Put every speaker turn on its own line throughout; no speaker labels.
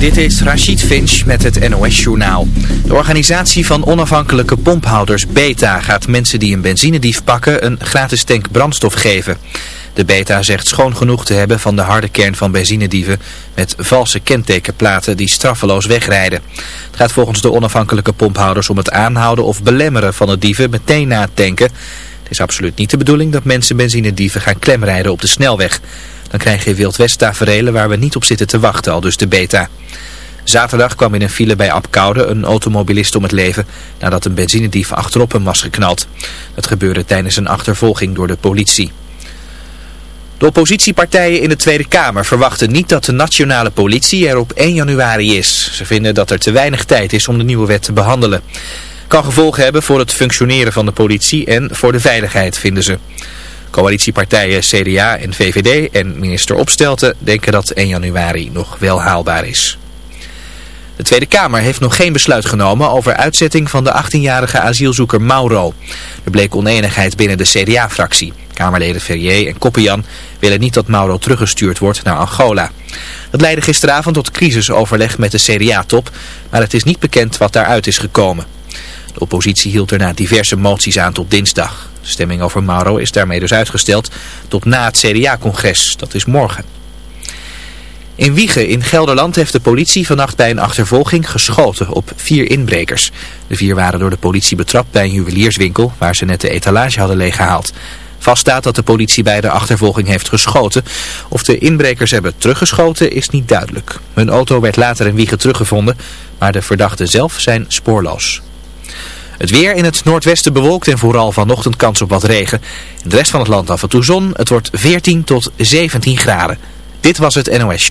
Dit is Rachid Finch met het NOS-journaal. De organisatie van onafhankelijke pomphouders Beta gaat mensen die een benzinedief pakken een gratis tank brandstof geven. De Beta zegt schoon genoeg te hebben van de harde kern van benzinedieven met valse kentekenplaten die straffeloos wegrijden. Het gaat volgens de onafhankelijke pomphouders om het aanhouden of belemmeren van het dieven meteen na het tanken. Het is absoluut niet de bedoeling dat mensen benzinedieven gaan klemrijden op de snelweg. Dan krijg je Wildwest taferelen waar we niet op zitten te wachten, al dus de beta. Zaterdag kwam in een file bij Apkoude een automobilist om het leven nadat een benzinedief achterop hem was geknald. Dat gebeurde tijdens een achtervolging door de politie. De oppositiepartijen in de Tweede Kamer verwachten niet dat de nationale politie er op 1 januari is. Ze vinden dat er te weinig tijd is om de nieuwe wet te behandelen. Kan gevolgen hebben voor het functioneren van de politie en voor de veiligheid, vinden ze. Coalitiepartijen CDA en VVD en minister Opstelten denken dat 1 januari nog wel haalbaar is. De Tweede Kamer heeft nog geen besluit genomen over uitzetting van de 18-jarige asielzoeker Mauro. Er bleek oneenigheid binnen de CDA-fractie. Kamerleden Ferrier en Koppenjan willen niet dat Mauro teruggestuurd wordt naar Angola. Dat leidde gisteravond tot crisisoverleg met de CDA-top, maar het is niet bekend wat daaruit is gekomen. De oppositie hield daarna diverse moties aan tot dinsdag. De stemming over Mauro is daarmee dus uitgesteld tot na het CDA-congres. Dat is morgen. In Wiegen in Gelderland heeft de politie vannacht bij een achtervolging geschoten op vier inbrekers. De vier waren door de politie betrapt bij een juwelierswinkel waar ze net de etalage hadden leeggehaald. Vaststaat dat de politie bij de achtervolging heeft geschoten. Of de inbrekers hebben teruggeschoten is niet duidelijk. Hun auto werd later in Wiegen teruggevonden, maar de verdachten zelf zijn spoorloos. Het weer in het noordwesten bewolkt en vooral vanochtend kans op wat regen. In de rest van het land af en toe zon. Het wordt 14 tot 17 graden. Dit was het NOS.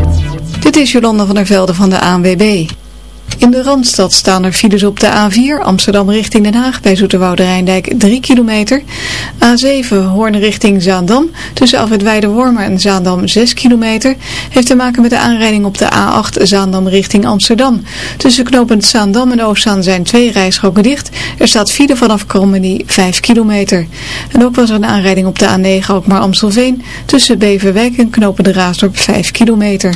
Dit is Jolanda van der Velde van de ANWB. In de Randstad staan er files op de A4 Amsterdam richting Den Haag bij Zoeterwoude Rijndijk 3 kilometer. A7 Hoorn richting Zaandam tussen Afwet Weidewormer en Zaandam 6 kilometer. Heeft te maken met de aanrijding op de A8 Zaandam richting Amsterdam. Tussen knooppunt Zaandam en Oostzaan zijn twee rijstroken dicht. Er staat file vanaf Krommenie 5 kilometer. En ook was er een aanrijding op de A9 ook maar Amstelveen tussen Beverwijk en knooppunt Raasdorp 5 kilometer.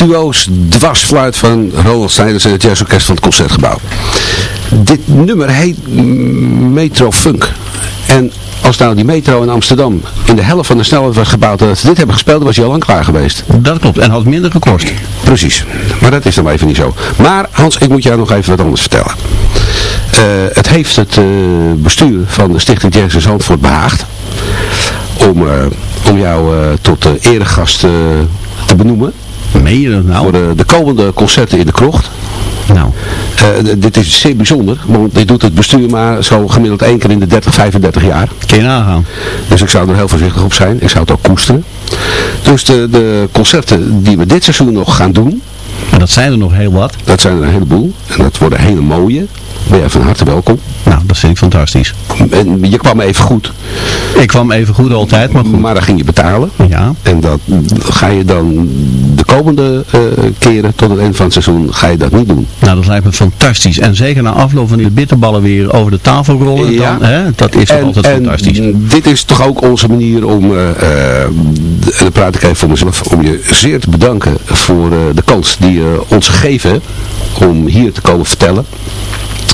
Virtuoos dwarsfluit van Ronald Snijders en het jazzorkest van het Concertgebouw. Dit nummer heet Metro Funk. En als nou die metro in Amsterdam in de helft van de snelheid was gebouwd dat ze dit hebben gespeeld, was hij al lang klaar geweest.
Dat klopt, en had minder gekost.
Precies, maar dat is dan even niet zo. Maar Hans, ik moet jou nog even wat anders vertellen. Uh, het heeft het uh, bestuur van de Stichting Jazz in Zandvoort behaagd om, uh, om jou tot eregast te benoemen.
Meen je dat nou?
Voor de, de komende concerten in de krocht.
Nou.
Uh, dit is zeer bijzonder, want dit doet het bestuur maar zo gemiddeld één keer in de 30, 35 jaar.
Kun je nagaan.
Dus ik zou er heel voorzichtig op zijn. Ik zou het ook koesteren. Dus de, de concerten die we dit seizoen nog gaan doen.
En dat zijn er nog heel wat.
Dat zijn er een heleboel. En dat worden hele mooie. Ben jij van harte welkom.
Nou, dat vind ik fantastisch.
En je kwam even goed.
Ik kwam even goed altijd, maar goed.
Maar dan ging je betalen.
Ja.
En dat ga je dan de komende uh, keren tot het eind van het seizoen, ga je dat niet doen.
Nou, dat lijkt me fantastisch. En zeker na afloop van die bitterballen weer over de tafel rollen, ja. dan, hè, dat is en, altijd
en
fantastisch.
dit is toch ook onze manier om, uh, en dan praat ik even voor mezelf, om je zeer te bedanken voor uh, de kans die je ons gegeven om hier te komen vertellen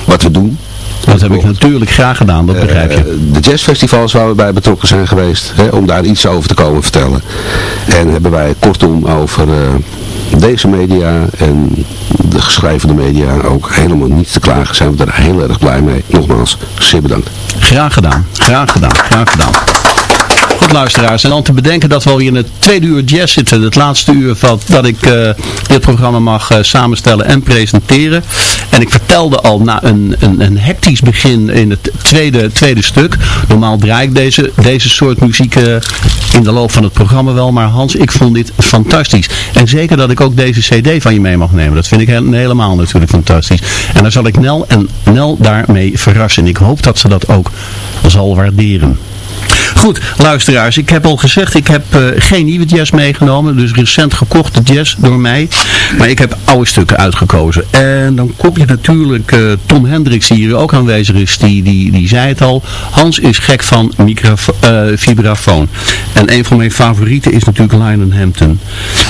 wat we doen.
Dat heb ik natuurlijk graag gedaan, dat begrijp je.
Uh, de jazzfestivals waar we bij betrokken zijn geweest, hè, om daar iets over te komen vertellen. En hebben wij kortom over uh, deze media en de geschreven media ook helemaal niet te klagen. Zijn we er heel erg blij mee. Nogmaals, zeer bedankt.
Graag gedaan, graag gedaan, graag gedaan. Luisteraars, en dan te bedenken dat we al in het tweede uur jazz zitten. Het laatste uur van, dat ik uh, dit programma mag uh, samenstellen en presenteren. En ik vertelde al na een, een, een hectisch begin in het tweede, tweede stuk. Normaal draai ik deze, deze soort muziek uh, in de loop van het programma wel. Maar Hans, ik vond dit fantastisch. En zeker dat ik ook deze cd van je mee mag nemen. Dat vind ik helemaal natuurlijk fantastisch. En daar zal ik Nel en Nel daarmee verrassen. En ik hoop dat ze dat ook zal waarderen. Goed, luisteraars, ik heb al gezegd, ik heb uh, geen nieuwe jazz meegenomen, dus recent gekochte jazz door mij. Maar ik heb oude stukken uitgekozen. En dan kom je natuurlijk uh, Tom Hendricks, die hier ook aanwezig is, die, die, die zei het al. Hans is gek van uh, vibrafoon. En een van mijn favorieten is natuurlijk Lionel Hampton.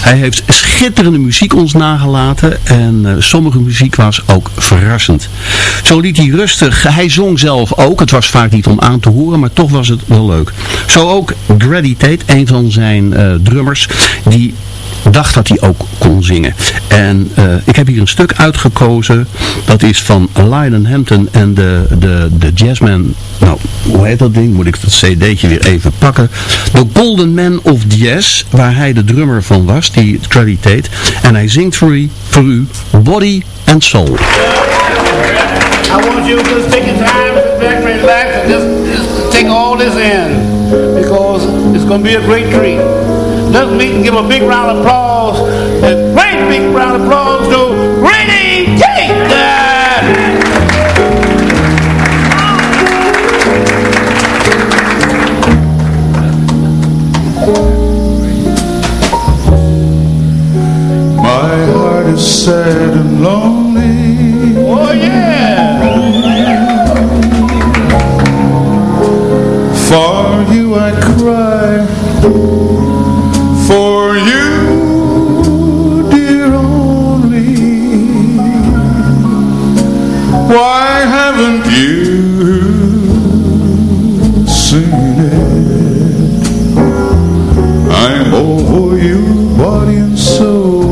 Hij heeft schitterende muziek ons nagelaten en sommige muziek was ook verrassend. Zo liet hij rustig, hij zong zelf ook, het was vaak niet om aan te horen, maar toch was het wel leuk. Zo ook Grady Tate, een van zijn uh, drummers, die dacht dat hij ook kon zingen. En uh, ik heb hier een stuk uitgekozen. Dat is van Lionel Hampton en de, de, de jazzman. Nou, hoe heet dat ding? Moet ik dat cd'tje weer even pakken. The Golden Man of Jazz. Waar hij de drummer van was. Die Grady Tate. En hij zingt voor u, Body and Soul. I
want you to take your time, relax, and just, just take all this in. Because it's going to be a great treat. Let's meet and give a big round of applause, a great big round of applause to Grady Tate.
My heart is sad and lonely. For you I cry. For you, dear only. Why haven't you seen it? I'm over you, body and soul.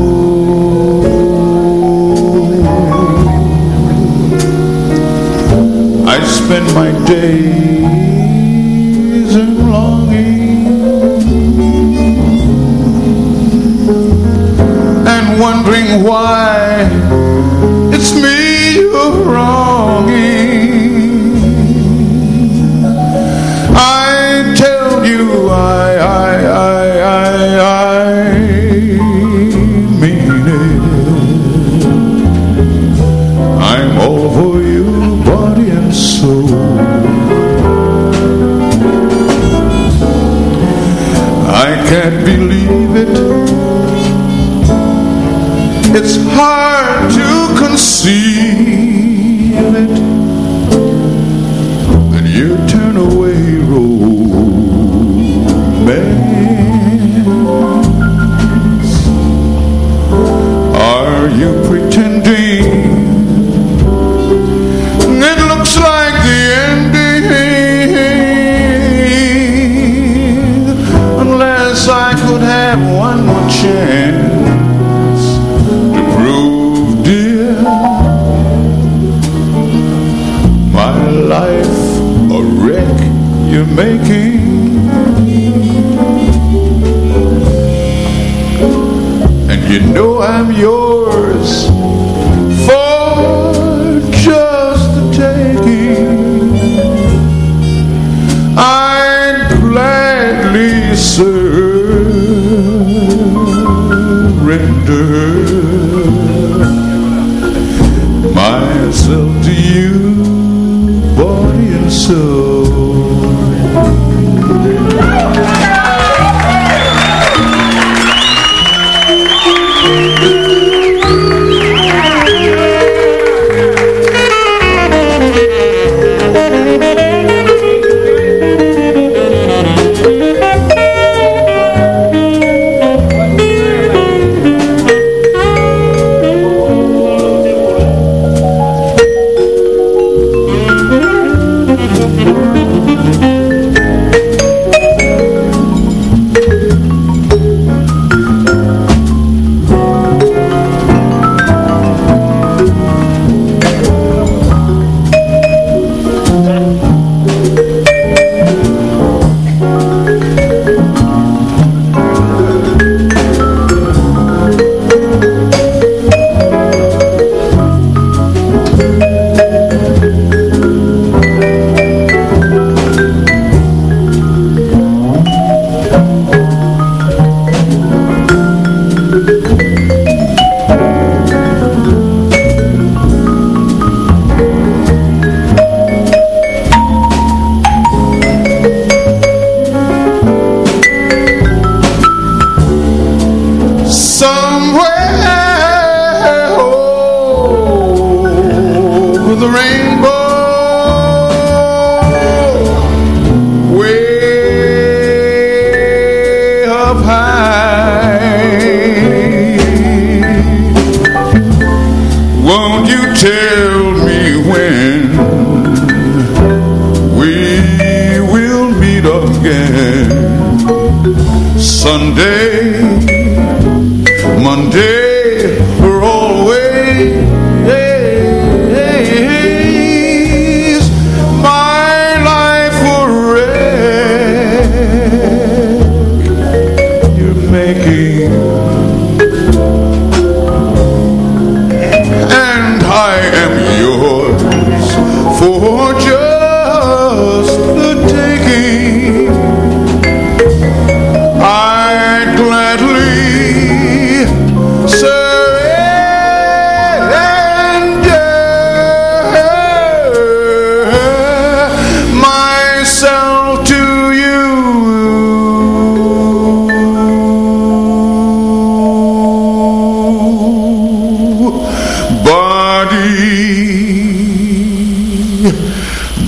I spend my days why to conceive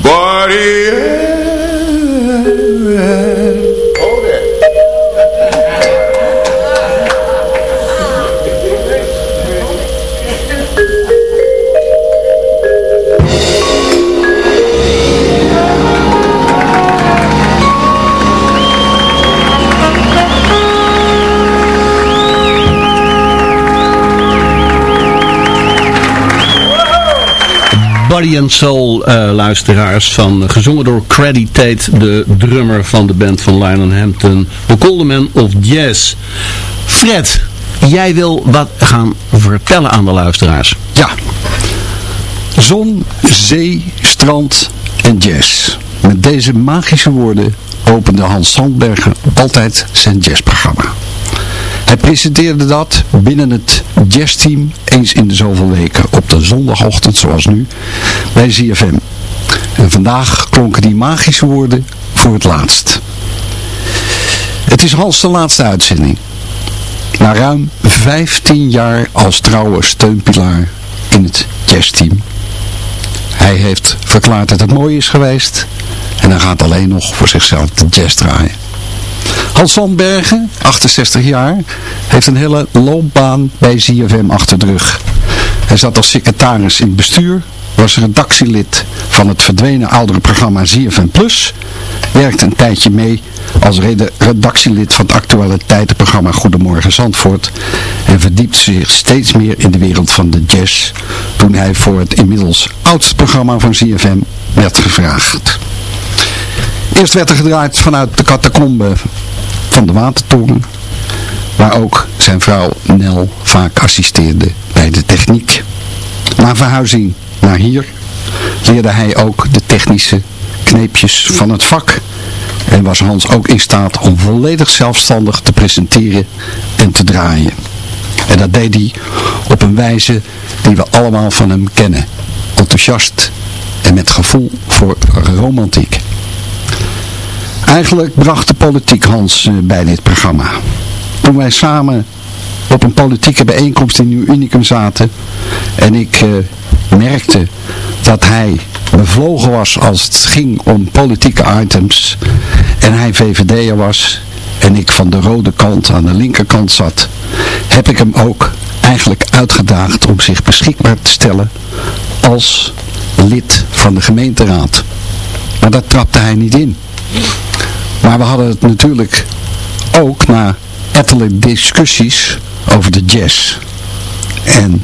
body,
Soul eh, luisteraars van gezongen door Creddy Tate, de drummer van de band van Lionel Hampton, The Coleman of Jazz. Fred, jij wil wat gaan vertellen aan de luisteraars.
Ja. Zon, zee, strand en jazz. Met deze magische woorden opende Hans Sandbergen altijd zijn jazzprogramma. Hij presenteerde dat binnen het jazzteam eens in de zoveel weken op de zondagochtend zoals nu bij ZFM. En vandaag klonken die magische woorden voor het laatst. Het is Hans de laatste uitzending. Na ruim 15 jaar als trouwe steunpilaar in het jazzteam. Hij heeft verklaard dat het mooi is geweest en hij gaat alleen nog voor zichzelf de jazz draaien. Hans Sandbergen, 68 jaar, heeft een hele loopbaan bij ZFM achter de rug. Hij zat als secretaris in het bestuur, was redactielid van het verdwenen oudere programma ZFM Plus, werkte een tijdje mee als redactielid van het actualiteitenprogramma Goedemorgen Zandvoort en verdiepte zich steeds meer in de wereld van de jazz toen hij voor het inmiddels oudste programma van CFM werd gevraagd. Eerst werd er gedraaid vanuit de catacombe van de Watertoren, waar ook zijn vrouw Nel vaak assisteerde bij de techniek. Na verhuizing naar hier leerde hij ook de technische kneepjes van het vak en was Hans ook in staat om volledig zelfstandig te presenteren en te draaien. En dat deed hij op een wijze die we allemaal van hem kennen. Enthousiast en met gevoel voor romantiek. Eigenlijk bracht de politiek Hans eh, bij dit programma. Toen wij samen op een politieke bijeenkomst in Nieuw Unicum zaten en ik uh, merkte dat hij bevlogen was als het ging om politieke items en hij VVD'er was en ik van de rode kant aan de linkerkant zat, heb ik hem ook eigenlijk uitgedaagd om zich beschikbaar te stellen als lid van de gemeenteraad. Maar daar trapte hij niet in. Maar we hadden het natuurlijk ook na ettelijke discussies over de jazz. En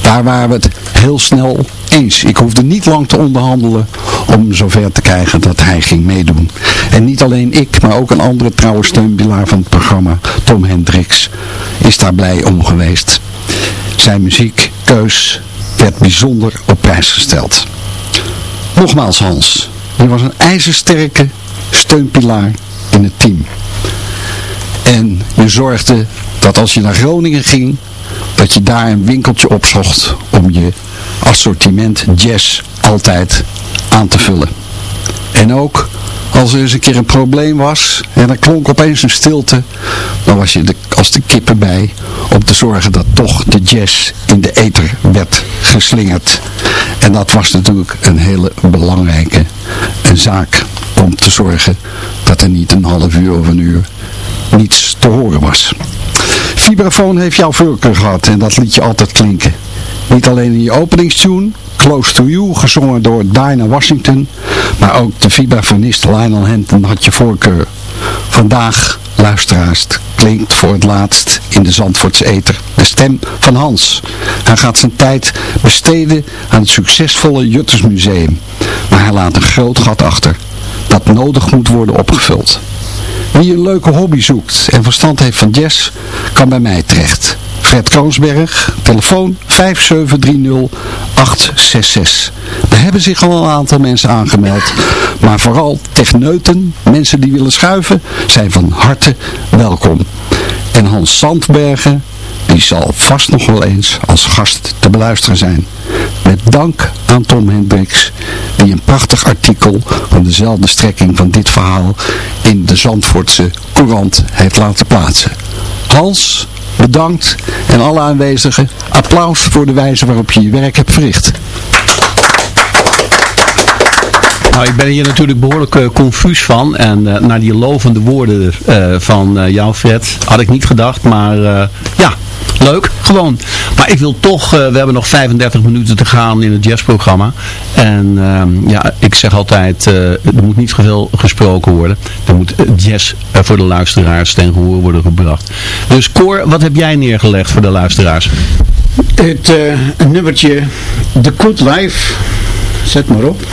daar waren we het heel snel eens. Ik hoefde niet lang te onderhandelen om zover te krijgen dat hij ging meedoen. En niet alleen ik, maar ook een andere trouwe steunpilaar van het programma, Tom Hendricks, is daar blij om geweest. Zijn muziekkeus werd bijzonder op prijs gesteld. Nogmaals Hans, je was een ijzersterke steunpilaar in het team. En je zorgde dat als je naar Groningen ging, dat je daar een winkeltje opzocht om je assortiment jazz altijd aan te vullen. En ook als er eens een keer een probleem was en er klonk opeens een stilte, dan was je de, als de kippen bij om te zorgen dat toch de jazz in de ether werd geslingerd. En dat was natuurlijk een hele belangrijke zaak om te zorgen dat er niet een half uur of een uur niets te horen was. Vibrafoon heeft jouw voorkeur gehad en dat liet je altijd klinken. Niet alleen in je openingstune, Close to You, gezongen door Dinah Washington, maar ook de vibrafonist Lionel Hampton had je voorkeur. Vandaag, luisteraars, klinkt voor het laatst in de Zandvoortse Eter de stem van Hans. Hij gaat zijn tijd besteden aan het succesvolle Juttersmuseum, maar hij laat een groot gat achter dat nodig moet worden opgevuld. Wie een leuke hobby zoekt en verstand heeft van jazz, kan bij mij terecht. Fred Kroonsberg, telefoon 5730-866. Er hebben zich al een aantal mensen aangemeld, maar vooral techneuten, mensen die willen schuiven, zijn van harte welkom. En Hans Zandbergen, die zal vast nog wel eens als gast te beluisteren zijn. Met dank aan Tom Hendricks, die een prachtig artikel van dezelfde strekking van dit verhaal in de Zandvoortse Courant heeft laten plaatsen. Hans, bedankt en alle aanwezigen, applaus voor de wijze waarop je je werk hebt verricht.
Nou, ik ben hier natuurlijk behoorlijk uh, confuus van. En uh, naar die lovende woorden uh, van jou, Fred, had ik niet gedacht. Maar ja, leuk, gewoon. Maar ik wil toch, we hebben nog 35 minuten te gaan in het jazzprogramma. En ehm, ja, ik zeg altijd, er moet niet zoveel gesproken worden. Er moet jazz voor de luisteraars ten gehoor worden gebracht. Dus Cor, wat heb jij neergelegd voor de luisteraars?
Het nummertje The Good Life. Zet maar op.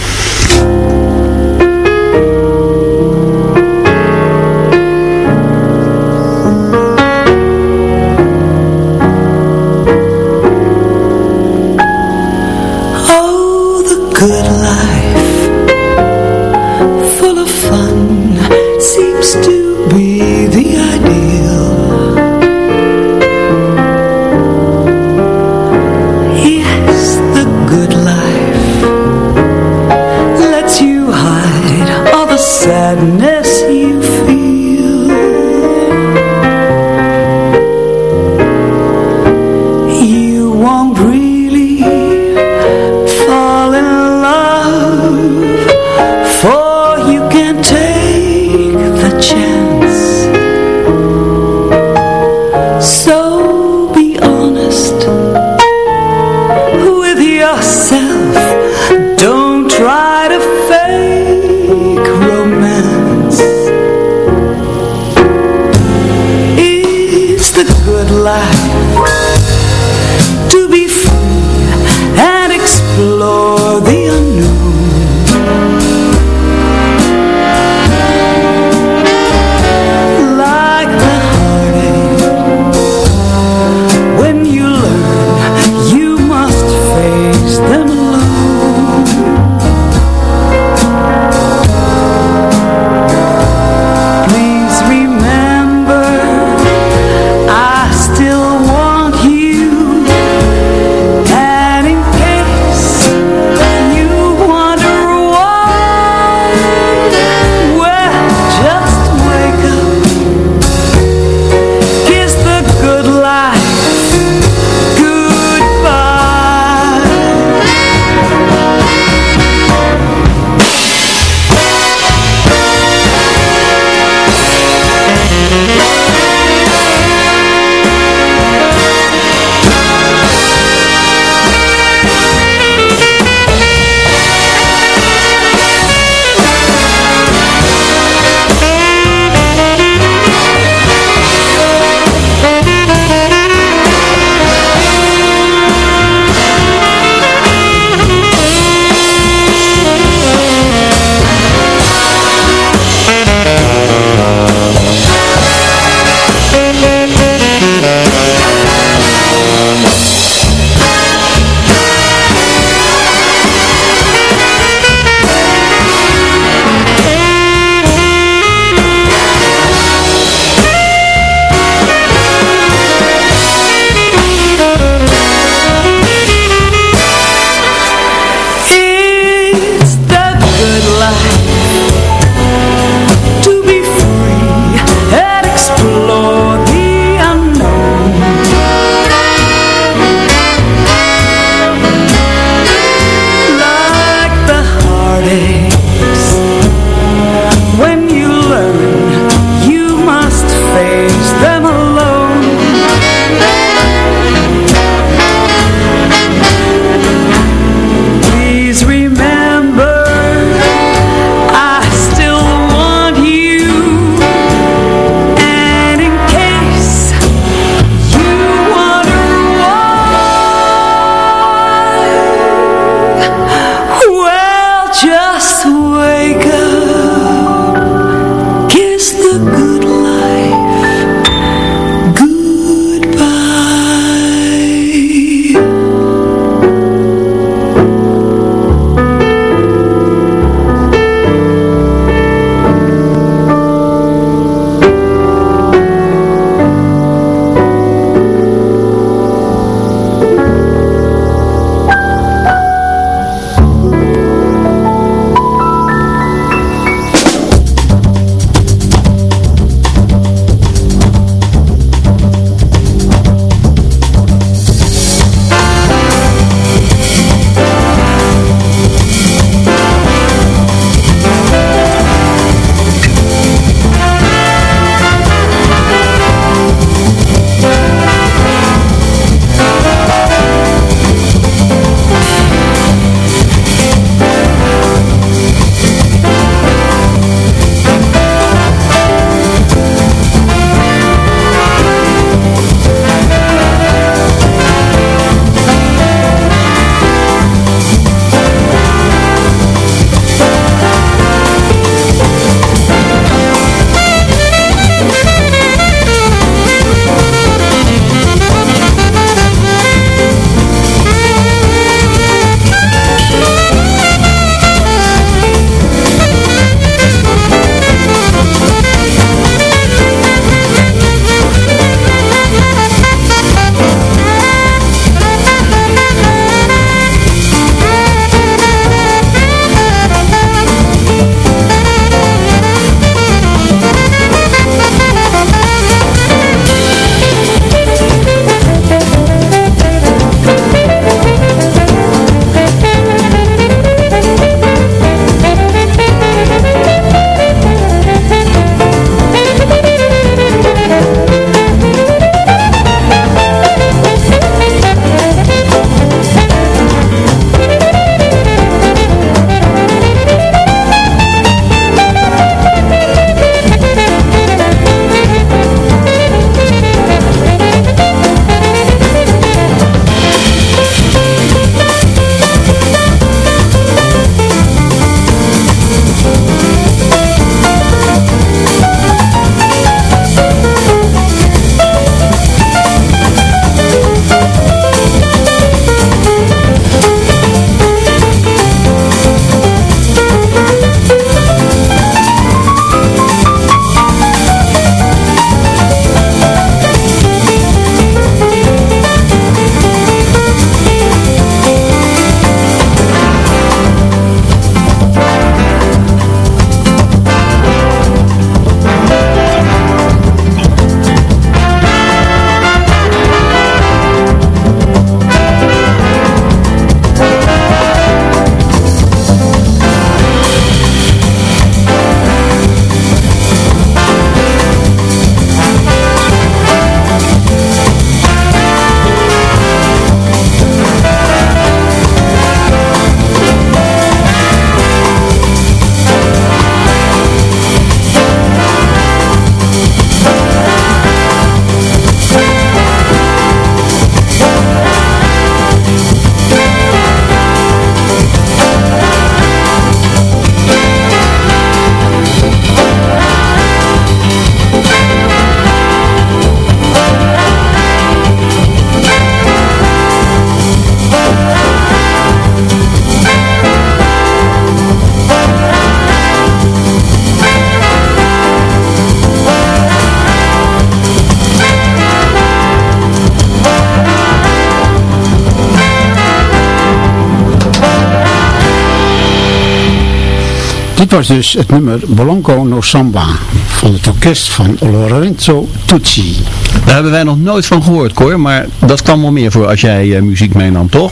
was dus het nummer Bolonco no Samba van het orkest van Lorenzo Tucci.
Daar hebben wij nog nooit van gehoord, Cor, maar dat kan wel meer voor als jij uh, muziek meenam, toch?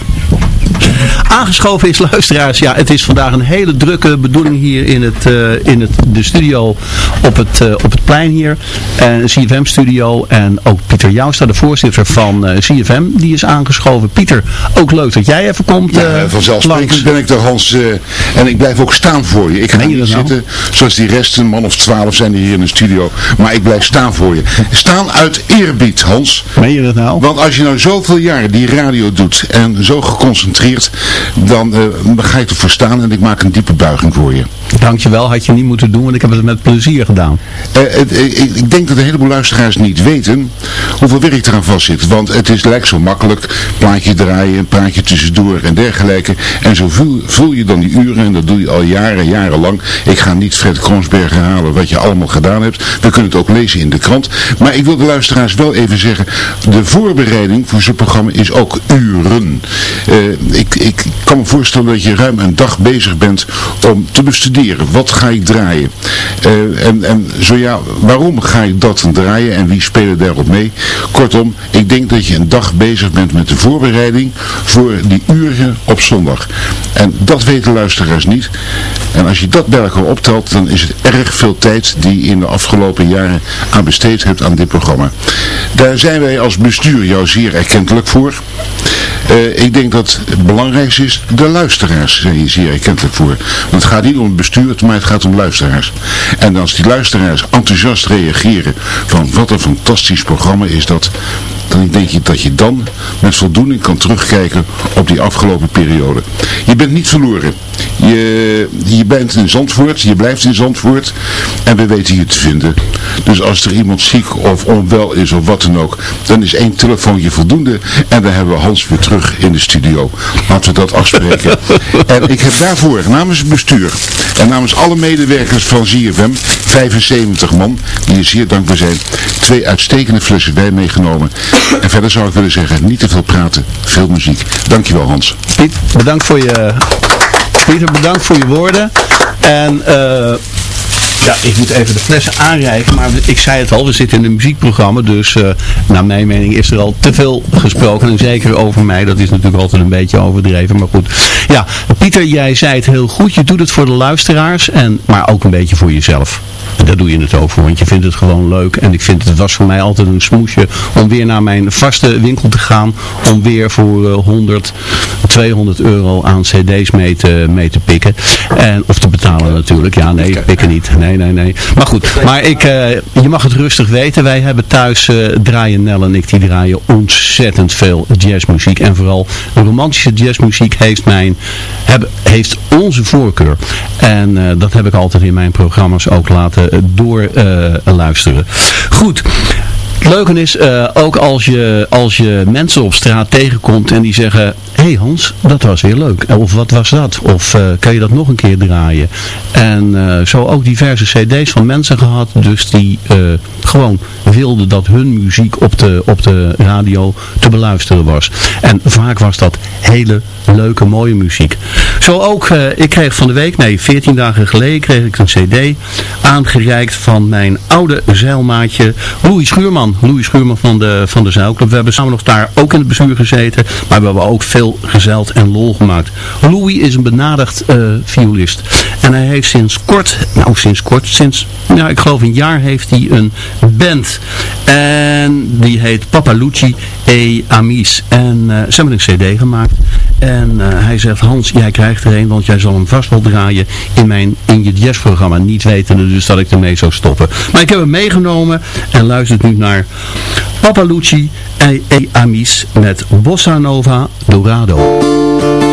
Aangeschoven is luisteraars, ja het is vandaag een hele drukke bedoeling hier in, het, uh, in het, de studio op het, uh, op het plein hier. En CFM studio en ook Pieter Jouwsta, de voorzitter van uh, CFM, die is aangeschoven. Pieter, ook leuk dat jij even komt
ja, Vanzelfsprekend ben ik er Hans en ik blijf ook staan voor je. Ik ga niet nou? zitten zoals die rest, een man of twaalf zijn hier in de studio, maar ik blijf staan voor je. Staan uit eerbied Hans.
Meen je dat nou?
Want als je nou zoveel jaren die radio doet en zo geconcentreerd dan uh, ga ik ervoor staan en ik maak een diepe buiging voor je.
Dankjewel, had je niet moeten doen, want ik heb het met plezier gedaan.
Uh, ik, ik, denk dat een heleboel luisteraars niet weten hoeveel werk eraan vast zit. Want het is, lijkt zo makkelijk, plaatje draaien, een praatje tussendoor en dergelijke. En zo vul je dan die uren en dat doe je al jaren, jarenlang. Ik ga niet Fred Kroonsberg herhalen wat je allemaal gedaan hebt. We kunnen het ook lezen in de krant. Maar ik wil de luisteraars wel even zeggen, de voorbereiding voor zo'n programma is ook uren. Ik, ik kan me voorstellen dat je ruim een dag bezig bent om te bestuderen. Wat ga ik draaien? Uh, en, en zo ja, waarom ga ik dat draaien en wie spelen daarop mee? Kortom, ik denk dat je een dag bezig bent met de voorbereiding voor die uren op zondag. En dat weten luisteraars niet. En als je dat bij elkaar optelt, dan is het erg veel tijd die je in de afgelopen jaren aan besteed hebt aan dit programma. Daar zijn wij als bestuur jou zeer erkentelijk voor. Uh, ik denk dat het belangrijkste is, de luisteraars zijn je zeer erkentelijk voor. Want het gaat niet om het bestuur, maar het gaat om luisteraars. En als die luisteraars enthousiast reageren van wat een fantastisch programma is dat, dan denk je dat je dan met voldoening kan terugkijken op die afgelopen periode. Je bent niet verloren. Je, je bent in Zandvoort, je blijft in Zandvoort en we weten je te vinden. Dus als er iemand ziek of onwel is of wat dan ook, dan is één telefoontje voldoende en dan hebben we Hans weer terug in de studio. Laten we dat afspreken. en ik heb daarvoor namens het bestuur en namens alle medewerkers van ZFM, 75 man, die je zeer dankbaar zijn, twee uitstekende flessen wijn meegenomen. En verder zou ik willen zeggen, niet te veel praten, veel muziek. Dankjewel Hans.
Piet, bedankt voor je... Pieter, bedankt voor je woorden. En... Uh... Ja, ik moet even de flessen aanreiken, maar ik zei het al, we zitten in een muziekprogramma, dus uh, naar mijn mening is er al te veel gesproken. En zeker over mij, dat is natuurlijk altijd een beetje overdreven, maar goed. Ja, Pieter, jij zei het heel goed, je doet het voor de luisteraars, en, maar ook een beetje voor jezelf. Daar doe je het ook voor, want je vindt het gewoon leuk. En ik vind het was voor mij altijd een smoesje om weer naar mijn vaste winkel te gaan. Om weer voor 100, 200 euro aan cd's mee te, mee te pikken. En, of te betalen natuurlijk. Ja, nee, pikken niet. Nee, nee, nee. Maar goed, maar ik, uh, je mag het rustig weten. Wij hebben thuis, uh, draaien Nel en ik, die draaien ontzettend veel jazzmuziek. En vooral romantische jazzmuziek heeft, mijn, heb, heeft onze voorkeur. En uh, dat heb ik altijd in mijn programma's ook laten uh, door luisteren. Goed. Het leuke is, uh, ook als je, als je mensen op straat tegenkomt en die zeggen, hey Hans, dat was weer leuk. Of wat was dat? Of uh, kan je dat nog een keer draaien? En uh, zo ook diverse cd's van mensen gehad, dus die gewoon wilden dat hun muziek op de, op de radio te beluisteren was. En vaak was dat hele leuke, mooie muziek. Zo ook, ik kreeg van de week, nee, 14 dagen geleden kreeg ik een cd aangereikt van mijn oude zeilmaatje Louis Schuurman. Louis Schuurman van de, van de Zeilclub. We hebben samen nog daar ook in het bestuur gezeten. Maar we hebben ook veel gezeild en lol gemaakt. Louis is een benadigd uh, violist. En hij heeft sinds kort, nou sinds kort, sinds, nou ik geloof een jaar heeft hij een band. En die heet Papa Lucci e Amis. En uh, ze hebben een cd gemaakt. En uh, hij zegt, Hans, jij krijgt er een, want jij zal hem vast wel draaien in, mijn, in je jazzprogramma. Niet wetende dus dat ik ermee zou stoppen. Maar ik heb hem meegenomen en luistert nu naar Papa Lucci e, e Amis met Bossa Nova Dorado. Luisteraars,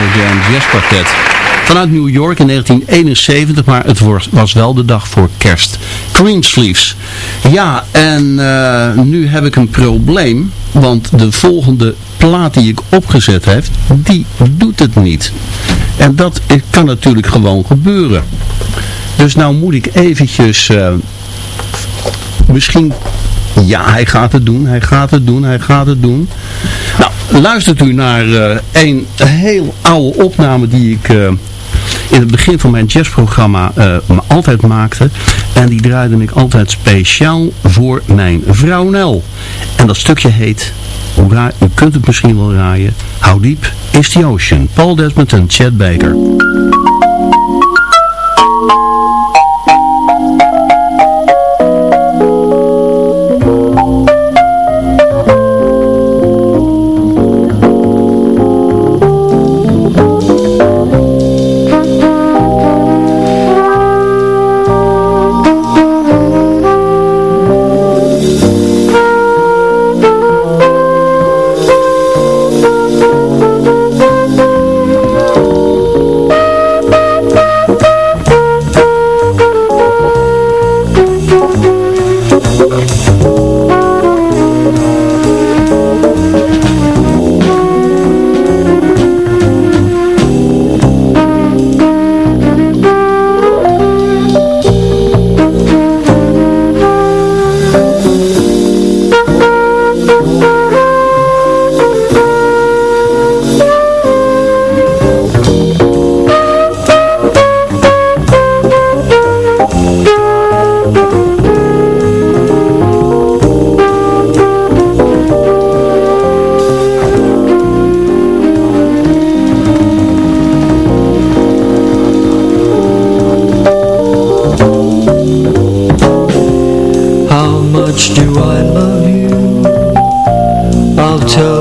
Modern Jazz Quartet. Vanuit New York in 1971, maar het was wel de dag voor kerst. Greensleeves. Ja, en nu heb ik een probleem, want de volgende plaat die ik opgezet heb, die doet het niet. En dat kan natuurlijk gewoon gebeuren. Dus nou moet ik eventjes... Uh, misschien... Ja, hij gaat het doen, hij gaat het doen, hij gaat het doen. Nou, luistert u naar uh, een heel oude opname die ik... Uh, in het begin van mijn jazzprogramma me altijd maakte. En die draaide ik altijd speciaal voor mijn vrouw Nel. En dat stukje heet u kunt het misschien wel raaien. How Deep is the Ocean? Paul Desmond en Chad Baker.
저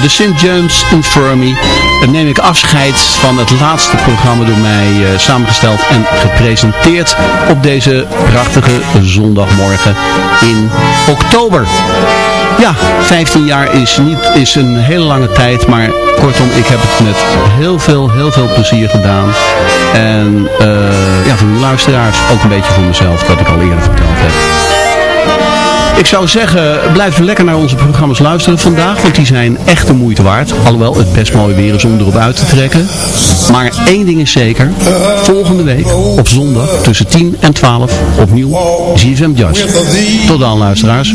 de St. James Infirmary neem ik afscheid van het laatste programma door mij uh, samengesteld en gepresenteerd op deze prachtige zondagmorgen in oktober. Ja, 15 jaar is, niet, is een hele lange tijd, maar kortom, ik heb het met heel veel, heel veel plezier gedaan. En ja, voor de luisteraars ook een beetje voor mezelf, dat ik al eerder verteld heb. Ik zou zeggen, blijf lekker naar onze programma's luisteren vandaag, want die zijn echt de moeite waard. Alhoewel het best mooi weer is om erop uit te trekken. Maar één ding is zeker, volgende week op zondag tussen 10 en 12 opnieuw ZFM Jazz. Tot dan luisteraars.